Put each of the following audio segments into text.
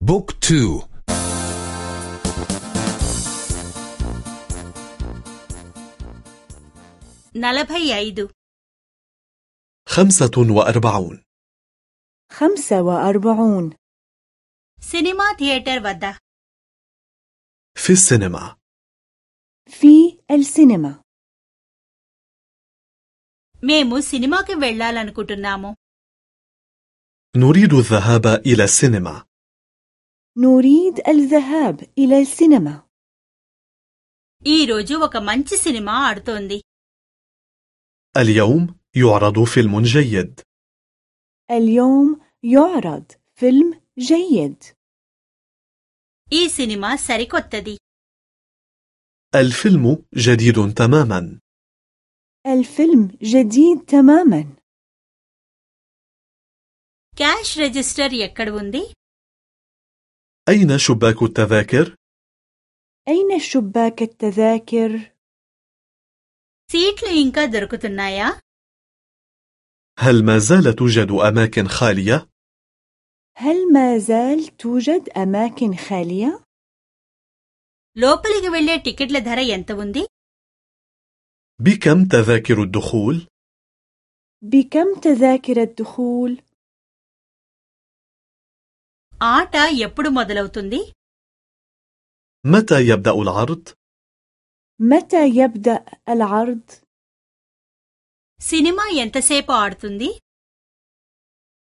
بوك تو నలభై ఐదు خمسة وأربعون خمسة وأربعون cinema theatre వద్ద في السينما في السينما మేము సినిమాకి వెళ్ళాలనుకుంటున్నాము نريد الذهاب إلى السينما نريد الذهاب إلى السينما ఈ రోజు ఒక మంచి సినిమా ఆడుతోంది اليوم يعرض فيلم جيد اليوم يعرض فيلم جيد ఈ సినిమా సరికొత్తది الفيلم جديد تماما الفيلم جديد تماما క్యాష్ రిజిస్టర్ ఎక్కడ ఉంది أين شباك التذاكر؟ أين شباك التذاكر؟ సీట్లు ఇంకా దొరుకుతున్నాయా هل ما زال توجد أماكن خالية؟ هل ما زال توجد أماكن خالية؟ లోపలికి వెళ్లే టికెట్ల ధర ఎంత ఉంది بكم تذاكر الدخول؟ بكم تذاكر الدخول؟ ఆట ఎప్పుడు మొదలవుతుంది متى يبدأ العرض؟ متى يبدأ العرض؟ సినిమా ఎంతసేపు ఆడుతుంది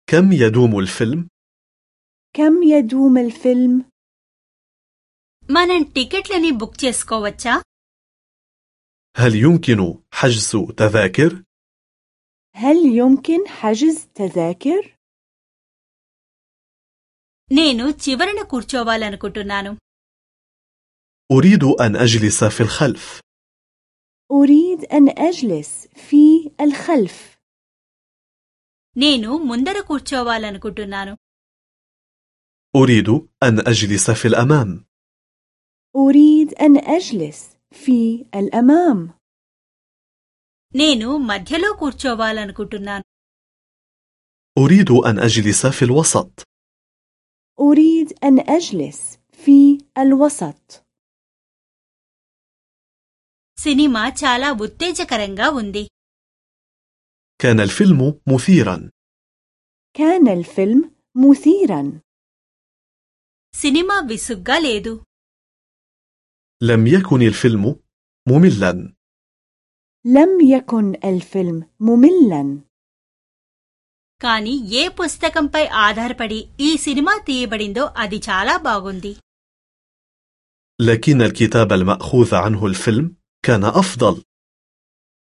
كم يدوم الفيلم؟ كم يدوم الفيلم؟ మనం టికెట్లని బుక్ చేసుకోవచ్చా هل يمكن حجز تذاكر؟ هل يمكن حجز تذاكر؟ నేను చివరన కూర్చోవాలనుకుంటున్నాను أريد أن أجلس في الخلف أريد أن أجلس في الخلف నేను ముందర కూర్చోవాలనుకుంటున్నాను أريد أن أجلس في الأمام أريد أن أجلس في الأمام నేను మధ్యలో కూర్చోవాలనుకుంటున్నాను أريد أن أجلس في الوسط أريد أن أجلس في الوسط సినిమా చాలా ఉత్తేజకరంగా ఉంది كان الفيلم مثيرا كان الفيلم مثيرا సినిమా విసుగ్గా లేదు لم يكن الفيلم مملا لم يكن الفيلم مملا కానీ ఏ పుస్తకంపై ఆధారపడి ఈ సినిమా తీయబడిందో అది చాలా బాగుంది لكن الكتاب المأخوذ عنه الفيلم كان أفضل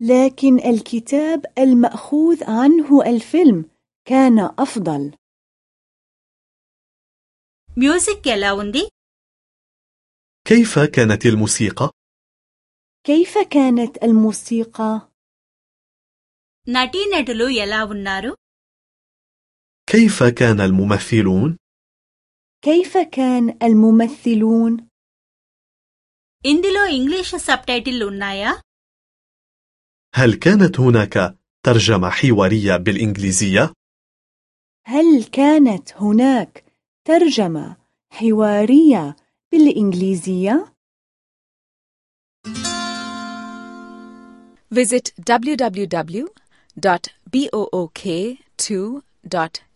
لكن الكتاب المأخوذ عنه الفيلم كان أفضل మ్యూజిక్ ఎలా ఉంది كيف كانت الموسيقى؟ كيف كانت الموسيقى؟ నటీనటులు ఎలా ఉన్నారు كيف كان الممثلون؟ كيف كان الممثلون؟ ఇందులో ఇంగ్లీష్ సబ్టైటిల్ ఉన్నాయా هل كانت هناك ترجمة حوارية بالإنجليزية؟ هل كانت هناك ترجمة حوارية بالإنجليزية؟ Visit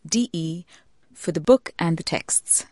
www.book2.de for the book and the texts.